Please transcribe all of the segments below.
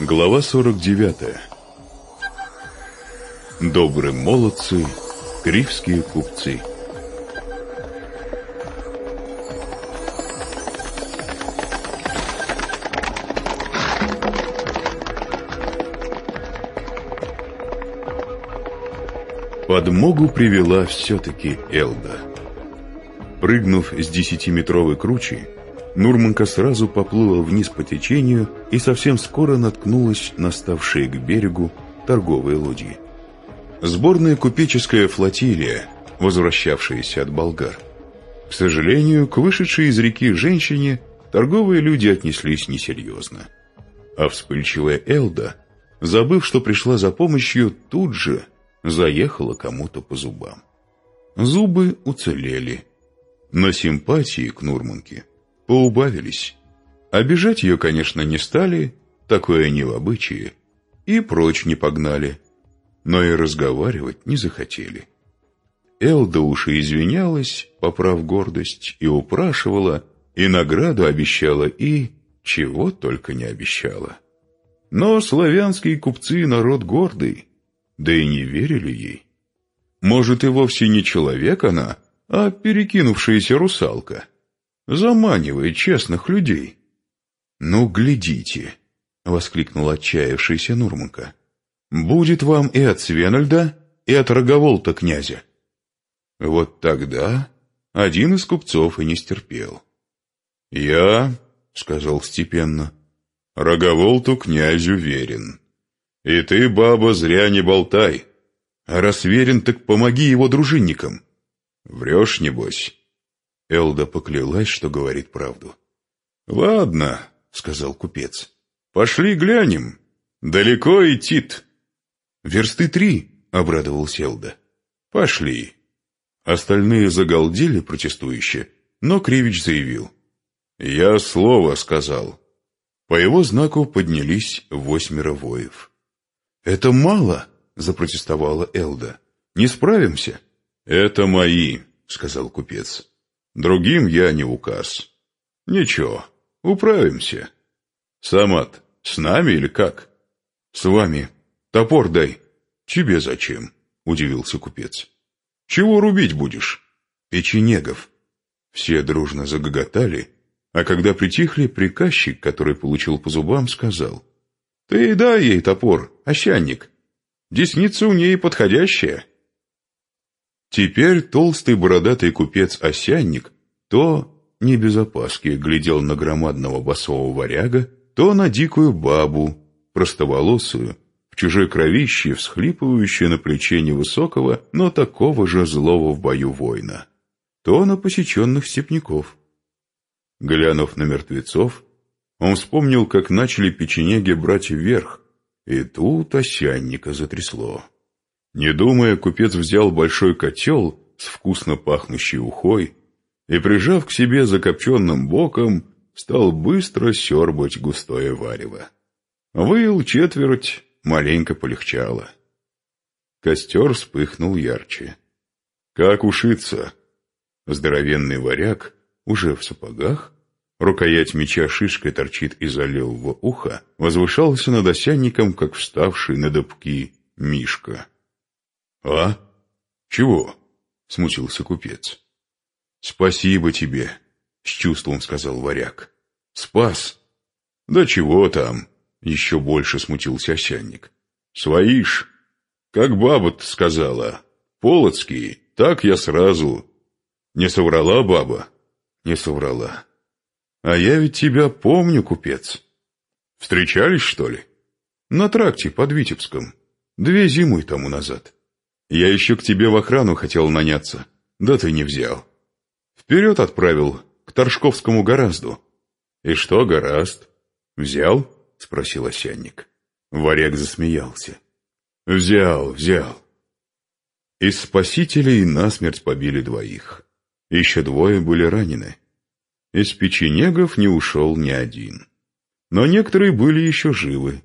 Глава 49 Добрые молодцы, кривские купцы Подмогу привела все-таки Элда. Прыгнув с десятиметровой кручи, Нурманка сразу поплыла вниз по течению и совсем скоро наткнулась на ставшие к берегу торговые лодьи. Сборная купеческая флотилия, возвращавшаяся от болгар. К сожалению, к вышедшей из реки женщине торговые люди отнеслись несерьезно. А вспыльчивая Элда, забыв, что пришла за помощью, тут же заехала кому-то по зубам. Зубы уцелели, но симпатии к Нурманке поубавились. Обижать ее, конечно, не стали, такое не в обычае, и прочь не погнали, но и разговаривать не захотели. Элда уж и извинялась, поправ гордость, и упрашивала, и награду обещала, и чего только не обещала. Но славянские купцы народ гордый, да и не верили ей. Может, и вовсе не человек она, а перекинувшаяся русалка — заманивает честных людей. «Ну, глядите!» — воскликнул отчаявшийся Нурманка. «Будет вам и от Свенальда, и от Роговолта князя». Вот тогда один из купцов и не стерпел. «Я, — сказал степенно, — Роговолту князю верен. И ты, баба, зря не болтай. А раз верен, так помоги его дружинникам. Врешь, небось?» Элда поклялась, что говорит правду. «Ладно», — сказал купец, — «пошли глянем. Далеко идти-то?» «Версты три», — обрадовался Элда. «Пошли». Остальные загалдели протестующе, но Кривич заявил. «Я слово сказал». По его знаку поднялись восьмеро воев. «Это мало», — запротестовала Элда. «Не справимся». «Это мои», — сказал купец. Другим я не указ. Ничего, управимся. Самат, с нами или как? С вами. Топор дай. Тебе зачем? Удивился купец. Чего рубить будешь? Печенегов. Все дружно загоготали, а когда притихли, приказчик, который получил по зубам, сказал. Ты дай ей топор, ощанник. Десница у ней подходящая. Теперь толстый бородатый купец-осянник то, не без опаски, глядел на громадного басового варяга, то на дикую бабу, простоволосую, в чужой кровище, всхлипывающую на плече невысокого, но такого же злого в бою воина, то на посеченных степняков. Глянув на мертвецов, он вспомнил, как начали печенеги брать вверх, и тут осянника затрясло. Не думая, купец взял большой котел с вкусно пахнущей ухой и, прижав к себе закопченным боком, стал быстро сербать густое варево. Выил четверть, маленько полегчало. Костер вспыхнул ярче. Как ушиться? Здоровенный варяг, уже в сапогах, рукоять меча шишкой торчит из-за левого уха, возвышался над осянником, как вставший на дыбки Мишка. «А? Чего?» — смутился купец. «Спасибо тебе», — с чувством сказал варяг. «Спас». «Да чего там?» — еще больше смутился осянник. «Своишь? Как баба-то сказала. Полоцкий, так я сразу». «Не соврала баба?» «Не соврала». «А я ведь тебя помню, купец». «Встречались, что ли?» «На тракте под Витебском. Две зимы тому назад». Я еще к тебе в охрану хотел наняться, да ты не взял. Вперед отправил, к Торжковскому гораздо. И что гораст? Взял? Спросил осянник. Варяг засмеялся. Взял, взял. Из спасителей насмерть побили двоих. Еще двое были ранены. Из печенегов не ушел ни один. Но некоторые были еще живы.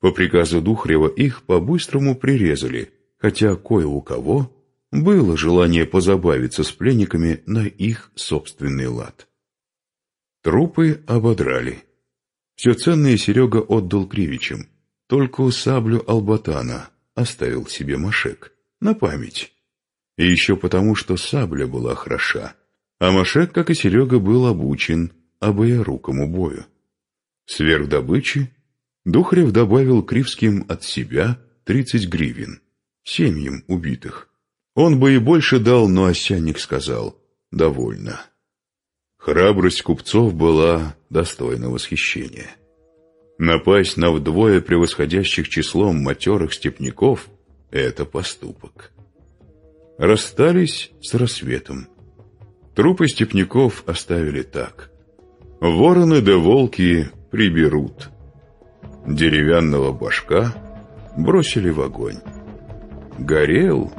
По приказу Духрева их по-быстрому прирезали – хотя кое у кого было желание позабавиться с пленниками на их собственный лад. Трупы ободрали. Все ценное Серега отдал Кривичам, только саблю Албатана оставил себе Машек на память. И еще потому, что сабля была хороша, а Машек, как и Серега, был обучен обоерукому бою. Сверх добычи Духарев добавил Кривским от себя тридцать гривен, семьям убитых. Он бы и больше дал, но Осянник сказал «довольно». Храбрость купцов была достойна восхищения. Напасть на вдвое превосходящих числом матерых степняков — это поступок. Расстались с рассветом. Трупы степняков оставили так. Вороны да волки приберут. Деревянного башка бросили в огонь. Горел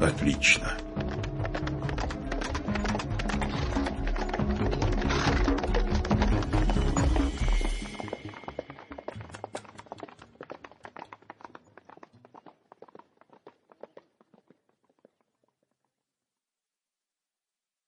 отлично.